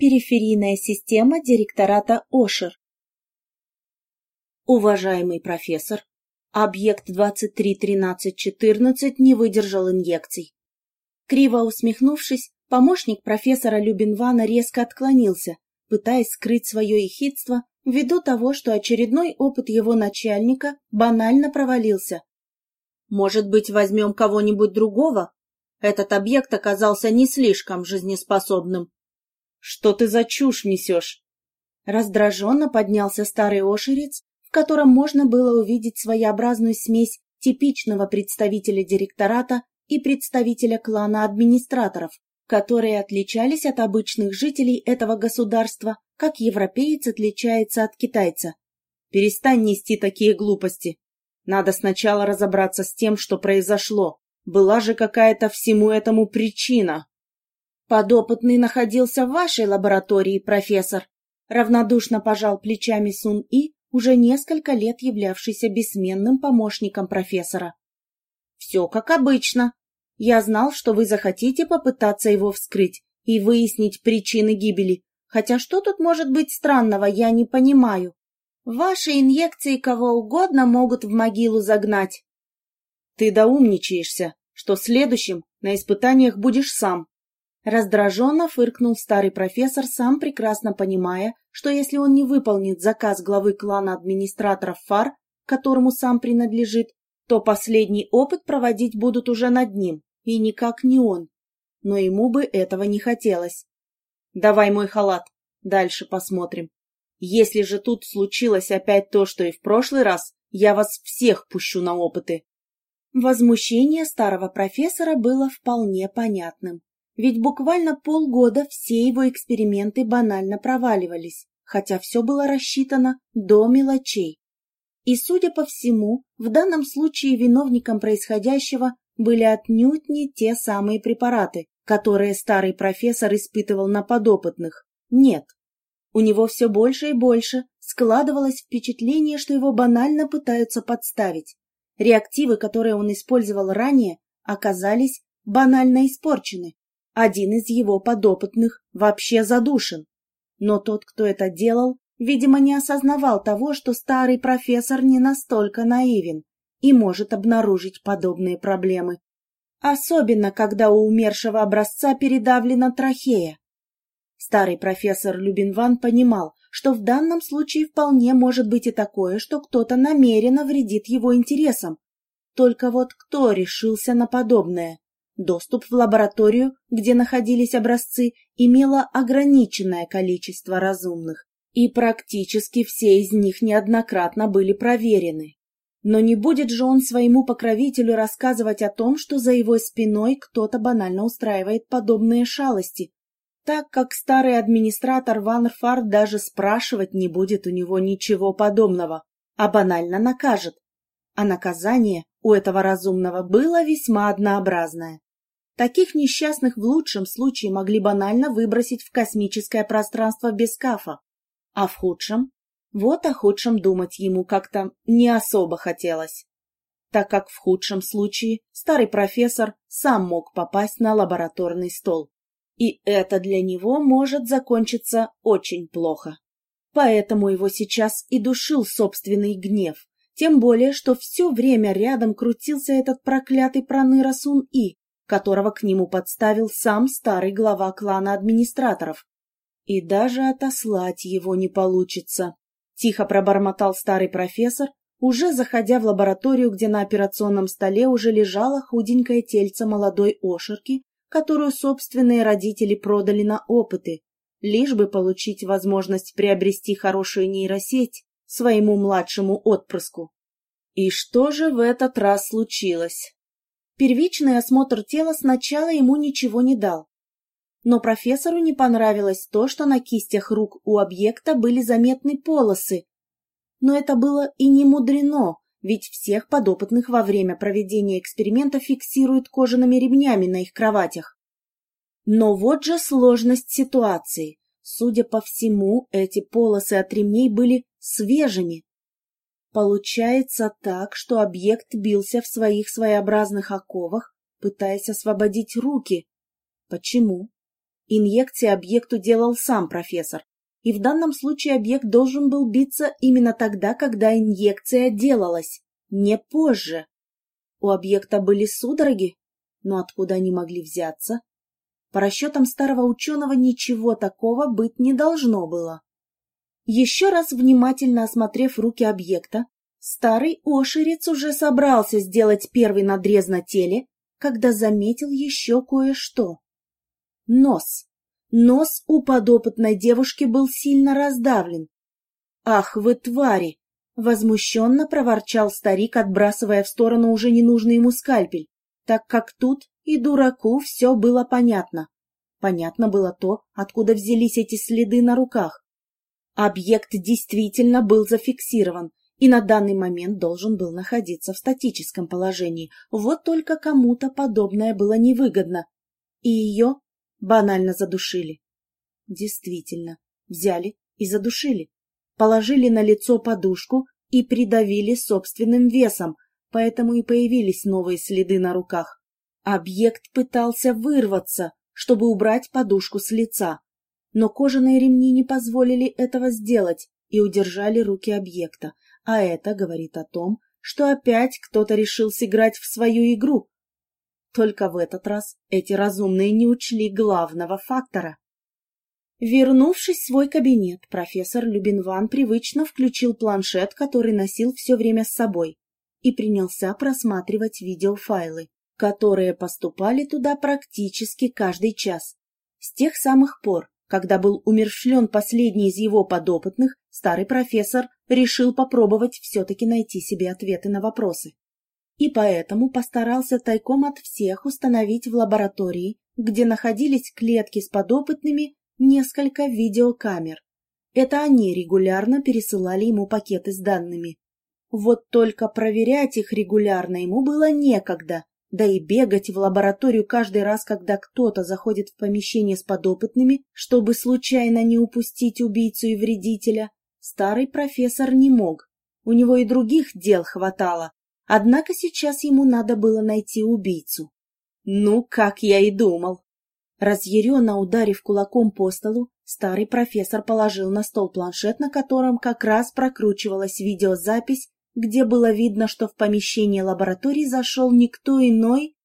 Периферийная система директората ОШЕР. Уважаемый профессор, объект 231314 не выдержал инъекций. Криво усмехнувшись, помощник профессора Любинвана резко отклонился, пытаясь скрыть свое ехидство ввиду того, что очередной опыт его начальника банально провалился. «Может быть, возьмем кого-нибудь другого? Этот объект оказался не слишком жизнеспособным». «Что ты за чушь несешь?» Раздраженно поднялся старый ошерец, в котором можно было увидеть своеобразную смесь типичного представителя директората и представителя клана администраторов, которые отличались от обычных жителей этого государства, как европеец отличается от китайца. Перестань нести такие глупости. Надо сначала разобраться с тем, что произошло. Была же какая-то всему этому причина. Подопытный находился в вашей лаборатории, профессор. Равнодушно пожал плечами Сун И, уже несколько лет являвшийся бессменным помощником профессора. Все как обычно. Я знал, что вы захотите попытаться его вскрыть и выяснить причины гибели. Хотя что тут может быть странного, я не понимаю. Ваши инъекции кого угодно могут в могилу загнать. Ты доумничаешься, что следующим на испытаниях будешь сам, Раздраженно фыркнул старый профессор, сам прекрасно понимая, что если он не выполнит заказ главы клана администраторов ФАР, которому сам принадлежит, то последний опыт проводить будут уже над ним, и никак не он. Но ему бы этого не хотелось. «Давай мой халат, дальше посмотрим. Если же тут случилось опять то, что и в прошлый раз, я вас всех пущу на опыты». Возмущение старого профессора было вполне понятным. Ведь буквально полгода все его эксперименты банально проваливались, хотя все было рассчитано до мелочей. И, судя по всему, в данном случае виновником происходящего были отнюдь не те самые препараты, которые старый профессор испытывал на подопытных. Нет. У него все больше и больше складывалось впечатление, что его банально пытаются подставить. Реактивы, которые он использовал ранее, оказались банально испорчены. Один из его подопытных вообще задушен. Но тот, кто это делал, видимо, не осознавал того, что старый профессор не настолько наивен и может обнаружить подобные проблемы. Особенно, когда у умершего образца передавлена трахея. Старый профессор Любинван понимал, что в данном случае вполне может быть и такое, что кто-то намеренно вредит его интересам. Только вот кто решился на подобное? Доступ в лабораторию, где находились образцы, имело ограниченное количество разумных, и практически все из них неоднократно были проверены. Но не будет же он своему покровителю рассказывать о том, что за его спиной кто-то банально устраивает подобные шалости, так как старый администратор Ван Фар даже спрашивать не будет у него ничего подобного, а банально накажет. А наказание у этого разумного было весьма однообразное. Таких несчастных в лучшем случае могли банально выбросить в космическое пространство без кафа. А в худшем? Вот о худшем думать ему как-то не особо хотелось. Так как в худшем случае старый профессор сам мог попасть на лабораторный стол. И это для него может закончиться очень плохо. Поэтому его сейчас и душил собственный гнев. Тем более, что все время рядом крутился этот проклятый проныра Сун-И, которого к нему подставил сам старый глава клана администраторов. И даже отослать его не получится. Тихо пробормотал старый профессор, уже заходя в лабораторию, где на операционном столе уже лежало худенькое тельце молодой ошерки, которую собственные родители продали на опыты, лишь бы получить возможность приобрести хорошую нейросеть своему младшему отпрыску. И что же в этот раз случилось? Первичный осмотр тела сначала ему ничего не дал. Но профессору не понравилось то, что на кистях рук у объекта были заметны полосы. Но это было и не мудрено, ведь всех подопытных во время проведения эксперимента фиксируют кожаными ремнями на их кроватях. Но вот же сложность ситуации. Судя по всему, эти полосы от ремней были свежими, Получается так, что объект бился в своих своеобразных оковах, пытаясь освободить руки. Почему? Инъекции объекту делал сам профессор, и в данном случае объект должен был биться именно тогда, когда инъекция делалась, не позже. У объекта были судороги, но откуда они могли взяться? По расчетам старого ученого ничего такого быть не должно было. Еще раз внимательно осмотрев руки объекта, старый ошерец уже собрался сделать первый надрез на теле, когда заметил еще кое-что. Нос. Нос у подопытной девушки был сильно раздавлен. «Ах вы твари!» — возмущенно проворчал старик, отбрасывая в сторону уже ненужный ему скальпель, так как тут и дураку все было понятно. Понятно было то, откуда взялись эти следы на руках. Объект действительно был зафиксирован и на данный момент должен был находиться в статическом положении, вот только кому-то подобное было невыгодно. И ее банально задушили. Действительно, взяли и задушили. Положили на лицо подушку и придавили собственным весом, поэтому и появились новые следы на руках. Объект пытался вырваться, чтобы убрать подушку с лица, но кожаные ремни не позволили этого сделать и удержали руки объекта, а это говорит о том, что опять кто-то решил сыграть в свою игру, только в этот раз эти разумные не учли главного фактора. Вернувшись в свой кабинет, профессор Любинван привычно включил планшет, который носил все время с собой, и принялся просматривать видеофайлы, которые поступали туда практически каждый час. С тех самых пор, когда был умершлен последний из его подопытных, старый профессор решил попробовать все-таки найти себе ответы на вопросы и поэтому постарался тайком от всех установить в лаборатории, где находились клетки с подопытными, несколько видеокамер. Это они регулярно пересылали ему пакеты с данными. Вот только проверять их регулярно ему было некогда, да и бегать в лабораторию каждый раз, когда кто-то заходит в помещение с подопытными, чтобы случайно не упустить убийцу и вредителя, старый профессор не мог. У него и других дел хватало, Однако сейчас ему надо было найти убийцу. Ну, как я и думал. Разъяренно ударив кулаком по столу, старый профессор положил на стол планшет, на котором как раз прокручивалась видеозапись, где было видно, что в помещение лаборатории зашел никто иной,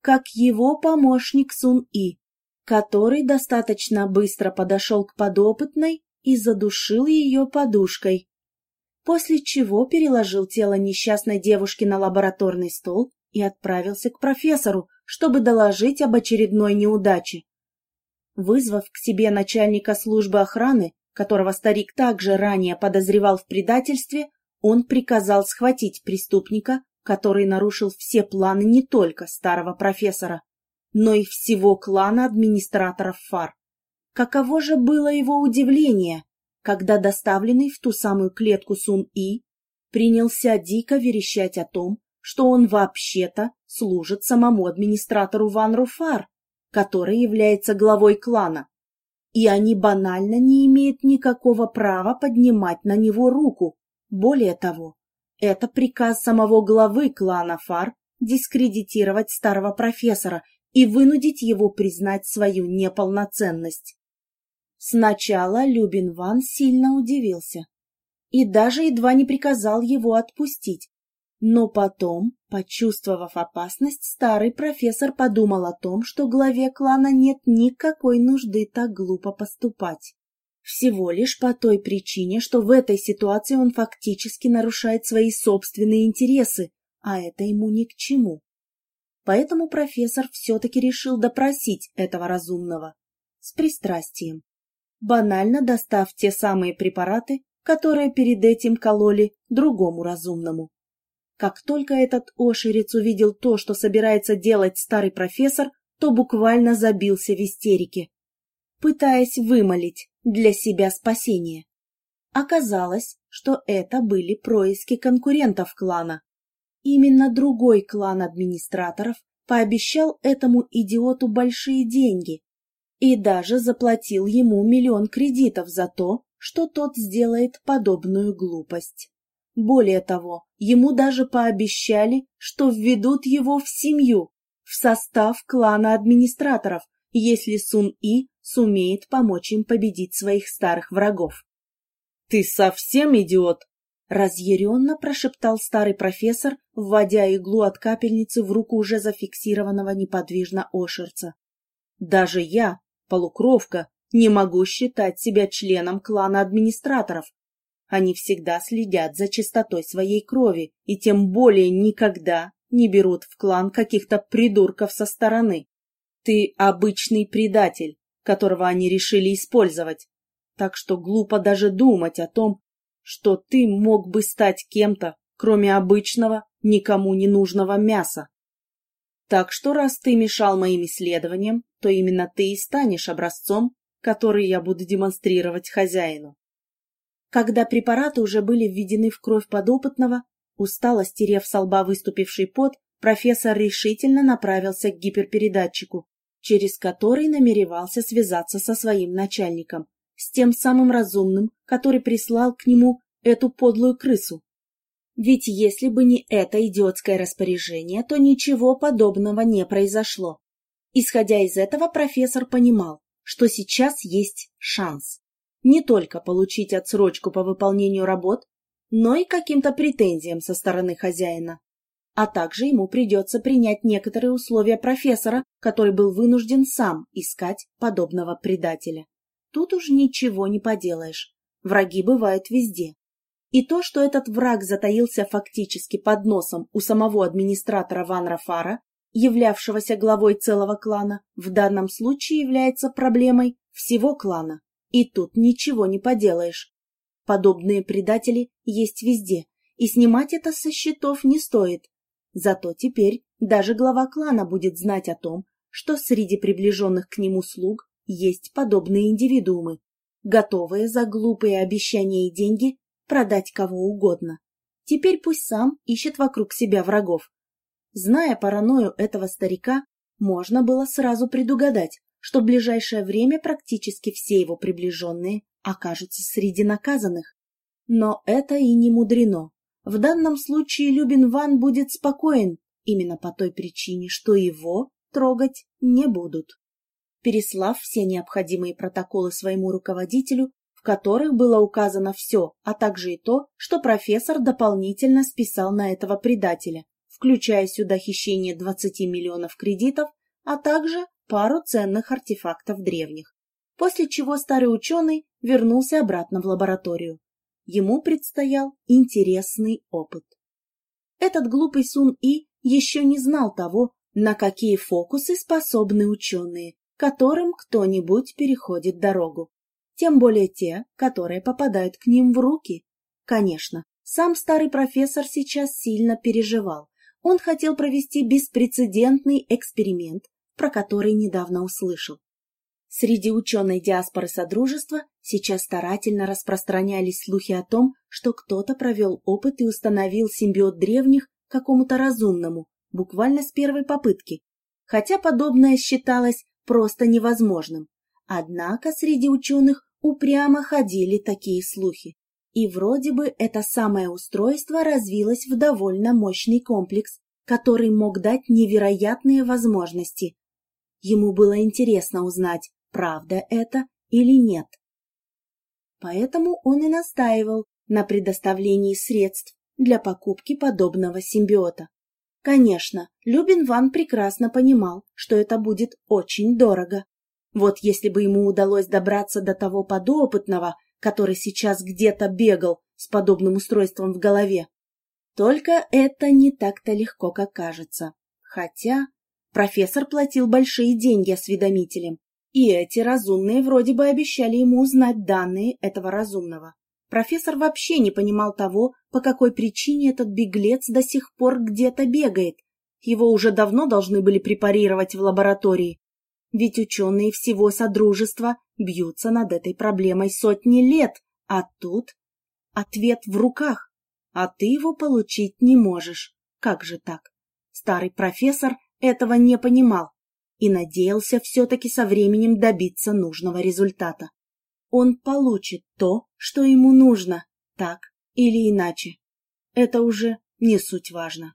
как его помощник Сун-И, который достаточно быстро подошел к подопытной и задушил ее подушкой после чего переложил тело несчастной девушки на лабораторный стол и отправился к профессору, чтобы доложить об очередной неудаче. Вызвав к себе начальника службы охраны, которого старик также ранее подозревал в предательстве, он приказал схватить преступника, который нарушил все планы не только старого профессора, но и всего клана администраторов ФАР. Каково же было его удивление, когда доставленный в ту самую клетку Сун-И принялся дико верещать о том, что он вообще-то служит самому администратору Ван Руфар, который является главой клана, и они банально не имеют никакого права поднимать на него руку. Более того, это приказ самого главы клана Фар дискредитировать старого профессора и вынудить его признать свою неполноценность. Сначала Любин Ван сильно удивился и даже едва не приказал его отпустить. Но потом, почувствовав опасность, старый профессор подумал о том, что главе клана нет никакой нужды так глупо поступать. Всего лишь по той причине, что в этой ситуации он фактически нарушает свои собственные интересы, а это ему ни к чему. Поэтому профессор все-таки решил допросить этого разумного с пристрастием банально достав те самые препараты, которые перед этим кололи другому разумному. Как только этот ошерец увидел то, что собирается делать старый профессор, то буквально забился в истерике, пытаясь вымолить для себя спасение. Оказалось, что это были происки конкурентов клана. Именно другой клан администраторов пообещал этому идиоту большие деньги, и даже заплатил ему миллион кредитов за то, что тот сделает подобную глупость. Более того, ему даже пообещали, что введут его в семью, в состав клана администраторов, если Сун И сумеет помочь им победить своих старых врагов. «Ты совсем идиот?» — разъяренно прошептал старый профессор, вводя иглу от капельницы в руку уже зафиксированного неподвижно Ошерца. «Даже я, полукровка, не могу считать себя членом клана администраторов. Они всегда следят за чистотой своей крови и тем более никогда не берут в клан каких-то придурков со стороны. Ты обычный предатель, которого они решили использовать. Так что глупо даже думать о том, что ты мог бы стать кем-то, кроме обычного, никому не нужного мяса. Так что раз ты мешал моим исследованиям, то именно ты и станешь образцом, который я буду демонстрировать хозяину. Когда препараты уже были введены в кровь подопытного, устало стерев со лба выступивший пот, профессор решительно направился к гиперпередатчику, через который намеревался связаться со своим начальником, с тем самым разумным, который прислал к нему эту подлую крысу. Ведь если бы не это идиотское распоряжение, то ничего подобного не произошло. Исходя из этого, профессор понимал, что сейчас есть шанс не только получить отсрочку по выполнению работ, но и каким-то претензиям со стороны хозяина. А также ему придется принять некоторые условия профессора, который был вынужден сам искать подобного предателя. Тут уж ничего не поделаешь. Враги бывают везде. И то, что этот враг затаился фактически под носом у самого администратора Ван Рафара, являвшегося главой целого клана, в данном случае является проблемой всего клана. И тут ничего не поделаешь. Подобные предатели есть везде, и снимать это со счетов не стоит. Зато теперь даже глава клана будет знать о том, что среди приближенных к нему слуг есть подобные индивидуумы, готовые за глупые обещания и деньги продать кого угодно. Теперь пусть сам ищет вокруг себя врагов. Зная паранойю этого старика, можно было сразу предугадать, что в ближайшее время практически все его приближенные окажутся среди наказанных. Но это и не мудрено. В данном случае Любин Ван будет спокоен именно по той причине, что его трогать не будут. Переслав все необходимые протоколы своему руководителю, в которых было указано все, а также и то, что профессор дополнительно списал на этого предателя, включая сюда хищение 20 миллионов кредитов, а также пару ценных артефактов древних, после чего старый ученый вернулся обратно в лабораторию. Ему предстоял интересный опыт. Этот глупый Сун-И еще не знал того, на какие фокусы способны ученые, которым кто-нибудь переходит дорогу. Тем более те, которые попадают к ним в руки. Конечно, сам старый профессор сейчас сильно переживал. Он хотел провести беспрецедентный эксперимент, про который недавно услышал. Среди ученой диаспоры Содружества сейчас старательно распространялись слухи о том, что кто-то провел опыт и установил симбиот древних какому-то разумному, буквально с первой попытки, хотя подобное считалось просто невозможным. Однако среди ученых упрямо ходили такие слухи. И вроде бы это самое устройство развилось в довольно мощный комплекс, который мог дать невероятные возможности Ему было интересно узнать, правда это или нет. Поэтому он и настаивал на предоставлении средств для покупки подобного симбиота. Конечно, Любин Ван прекрасно понимал, что это будет очень дорого. Вот если бы ему удалось добраться до того подопытного, который сейчас где-то бегал с подобным устройством в голове. Только это не так-то легко, как кажется. Хотя Профессор платил большие деньги осведомителям, и эти разумные вроде бы обещали ему узнать данные этого разумного. Профессор вообще не понимал того, по какой причине этот беглец до сих пор где-то бегает. Его уже давно должны были препарировать в лаборатории. Ведь ученые всего Содружества бьются над этой проблемой сотни лет, а тут ответ в руках, а ты его получить не можешь. Как же так? Старый профессор этого не понимал и надеялся все-таки со временем добиться нужного результата. Он получит то, что ему нужно, так или иначе. Это уже не суть важно.